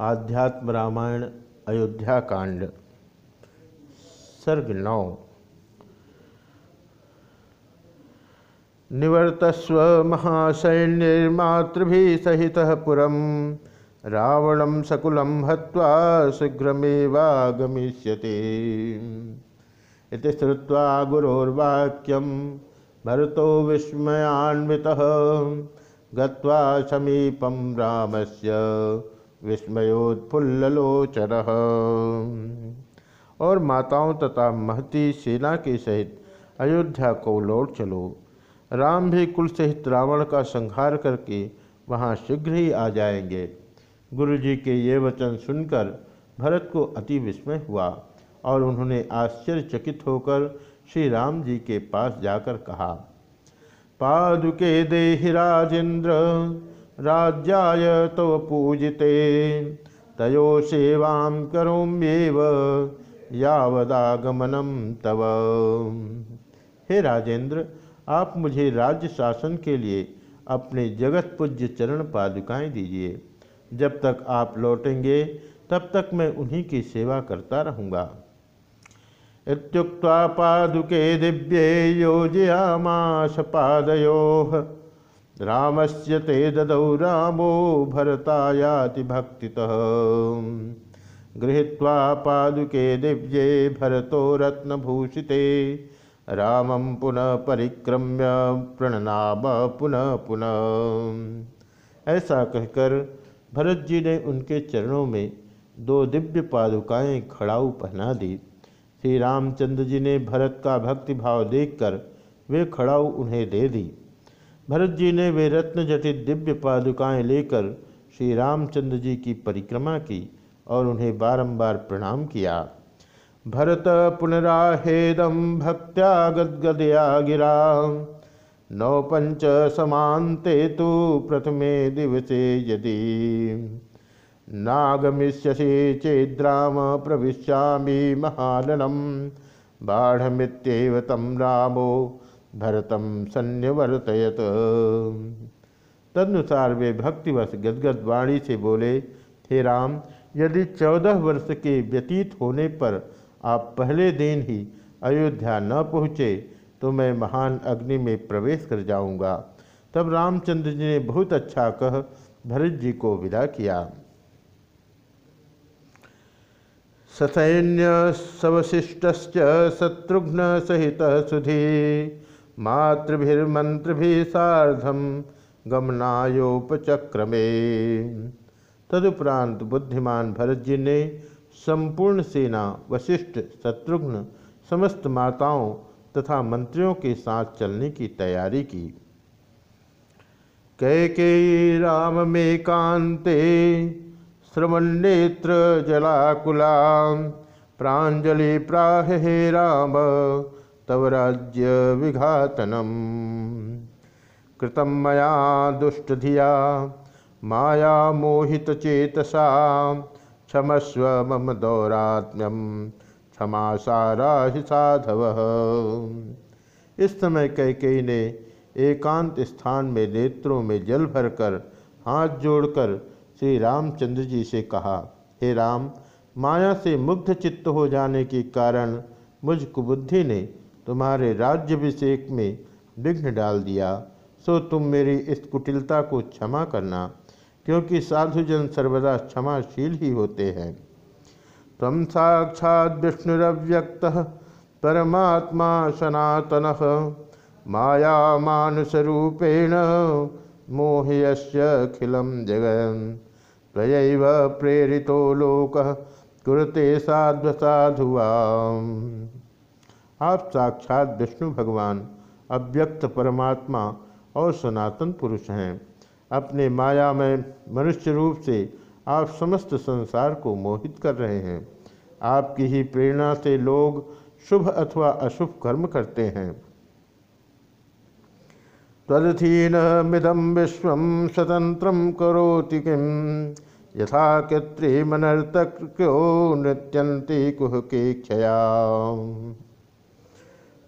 आध्यात्म रामायण, अयोध्या कांड, सर्ग नौ। निवर्तस्व महासैन्यमातृभि सहित पुरम रावणम सकुलम हत्वा शीघ्रमेवागमिष्यति। इति श्रुत्वा गुरोर्वाक्यम भरतो विस्मयान्वितः, गत्वा समीपम रामस्य विस्मयोत्फुल्लोचन और माताओं तथा महती सेना के सहित अयोध्या को लौट चलो। राम भी कुल सहित रावण का संहार करके वहाँ शीघ्र ही आ जाएँगे। गुरु जी के ये वचन सुनकर भरत को अति विस्मय हुआ और उन्होंने आश्चर्यचकित होकर श्री राम जी के पास जाकर कहा, पादुके देहि राजेन्द्र राज्याय तव पूजिते, तयो सेवां करोम्येव यावदागमनम तव। हे राजेंद्र, आप मुझे राज्य शासन के लिए अपने जगत पूज्य चरण पादुकाएँ दीजिए। जब तक आप लौटेंगे, तब तक मैं उन्हीं की सेवा करता रहूँगा। इत्युक्त्वा पादुके दिव्ये योजयामाश पादयोः रामस्य ते ददौ रामो भरतायाति भक्तितः। गृहीत्वा पादुके दिव्ये भरतो रत्नभूषिते। रामं पुनः परिक्रम्य प्रणनाम पुनः पुनः। ऐसा कहकर भरत जी ने उनके चरणों में दो दिव्य पादुकाएँ खड़ाऊ पहना दी। श्री रामचंद्र जी ने भरत का भक्तिभाव देखकर वे खड़ाऊ उन्हें दे दी। भरत जी ने वे रत्न जटित दिव्य पादुकाएँ लेकर श्री रामचंद्र जी की परिक्रमा की और उन्हें बारंबार प्रणाम किया। भरत पुनराहेदम भक्त्या गदगदया गिरा। नौ पंच समांते तो प्रथमे दिवसे यदि। नागमिष्यसि चेद्राम प्रविश्यामी महाननम बाढ़मित्येव तम रामो भरतम सन्निवर्तयत तदनुसार वे भक्तिवश गदगद वाणी से बोले, हे राम, यदि चौदह वर्ष के व्यतीत होने पर आप पहले दिन ही अयोध्या न पहुँचे तो मैं महान अग्नि में प्रवेश कर जाऊँगा। तब रामचंद्र जी ने बहुत अच्छा कह, भरत जी को विदा किया। ससैन्य सवशिष्ट शत्रुघ्न सहित सुधी मातृभिर्मंत्रि साधम गमनायोपचक्रमे। तदुपरांत बुद्धिमान भरत जी ने संपूर्ण सेना, वशिष्ठ, शत्रुघ्न, समस्त माताओं तथा मंत्रियों के साथ चलने की तैयारी की। कैके राम में कांते, श्रवणनेत्र जलाकुला, प्राजलि प्राह हे राम तव राज्य विघातनम कृतम मया दुष्टधिया, माया मोहित चेतसा क्षमस्व मम दौरात्म्यम, क्षमा सारा ही साधव। इस समय कैकेयी ने एकांत स्थान में नेत्रों में जल भरकर हाथ जोड़कर श्री रामचंद्र जी से कहा, हे राम, माया से मुग्ध चित्त हो जाने के कारण मुझ कुबुद्धि ने तुम्हारे राज्यभिषेक में विघ्न डाल दिया, सो तुम मेरी इस कुटिलता को क्षमा करना, क्योंकि साधुजन सर्वदा क्षमाशील ही होते हैं। तम साक्षात विष्णुरव्यक्त परमात्मा सनातन माया मानुषरूपेण मोहयस्यखिलम जगन। तयैव प्रेरितो लोक कुरते साध्व साधुआ आप साक्षात विष्णु भगवान, अव्यक्त परमात्मा और सनातन पुरुष हैं। अपने माया में मनुष्य रूप से आप समस्त संसार को मोहित कर रहे हैं। आपकी ही प्रेरणा से लोग शुभ अथवा अशुभ कर्म करते हैं। तदथीन मिदम विश्व स्वतंत्र करोति किम यथा कृत्रिमनर्तक्यो नृत्यंती कुह के क्षया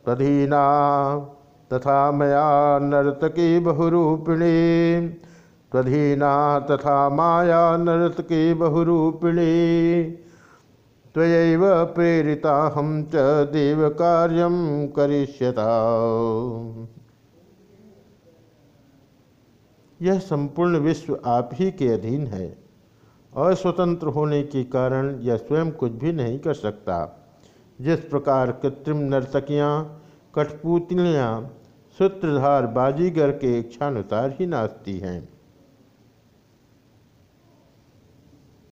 तधीना तथा मया नर्तकी बहुरूपिणी। त्वधीना तथा माया नर्तकी बहुरूपिणी। त्वयैव प्रेरिता हम च देव कार्यम करिष्यता यह संपूर्ण विश्व आप ही के अधीन है। अस्वतंत्र होने के कारण यह स्वयं कुछ भी नहीं कर सकता। जिस प्रकार कृत्रिम नर्तकियाँ कठपुतलियाँ सूत्रधार बाजीगर के इच्छानुसार ही नाचती हैं।